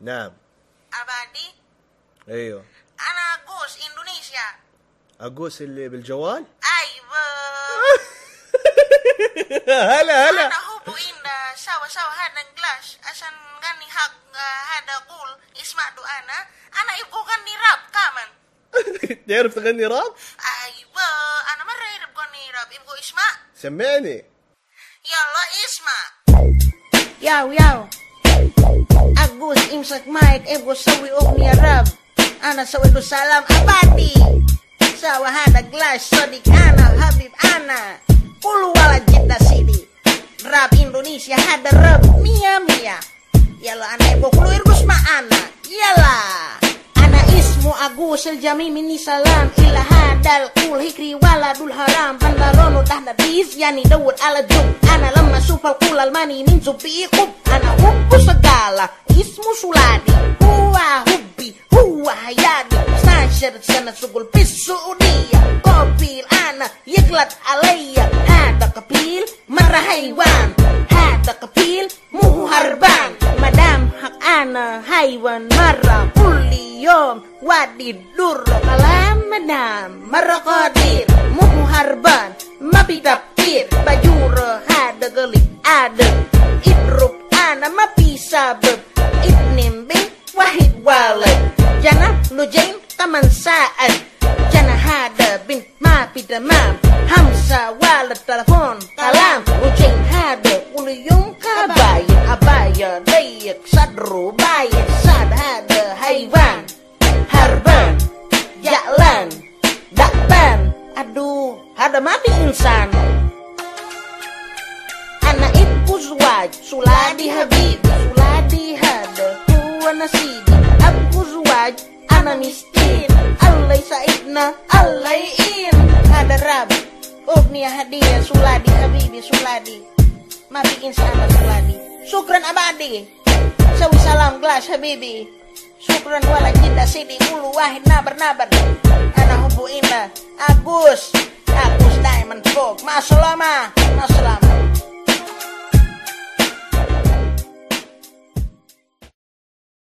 نعم أبادي أيوه أنا جوز إندونيسيا اقوس اللي بالجوال أيوة هلا هلا أنا هو إندا سوا سوا هذا جلاس عشان غني حق هذا قول اسمع دو أنا أنا يبغى غني راب كمان تعرف تغني راب أيوة أنا مرة يبغى غني راب يبغى اسمع سمعني يلا اسمع Yaw, yaw. Uus imsak mait ebo sawi og niya rab Ana sawi ko salam abati Sawa hada glass sodik ana habib ana Ulu wala jidda rap Rab Indonesia hada rab mia mia. Yala ana ebo kluir gusma ana Yala. Ana ismu agus el jamimi ni salam Ilahadal kul hikri wala dul haram. Bandarono tahna bis yani dawud ala jub Ana lama supal kul almani min zubi ikub Ana up. حياتي ساشر سنة شغل في السعودية قبيل أنا يغلط عليا هذا قبيل مرة حيوان هذا قبيل مو هربان مدام حق أنا حيوان مرة كل يوم وادي الدر كلام مدام مرة قدير مو هربان ما بيدبير بجور هذا قلب آدم lujain taman saat jana hada bin ma pidamam hamsa walad telepon kalam lujain hada uliyum kabayin abaya dayak sadru bayin sad hada haiwan harban jalan dakban aduh hada mati insan أنا ابو زواج سولادي حبيبي سولادي هذا هو نصيبي ابو زواج أنا مسكين الله Nah Al-Lai'in Ada Rab. Oh, Ugniya Hadiya Suladi Habibi Suladi. Mabigin sa ato Suladi Sukran abadi Sawi salam glass Habibi. Sukran wala kita sidi ulu wahid nabar nabar. Ana hubu ina Agus. Agus Diamond fog, Masulama masalama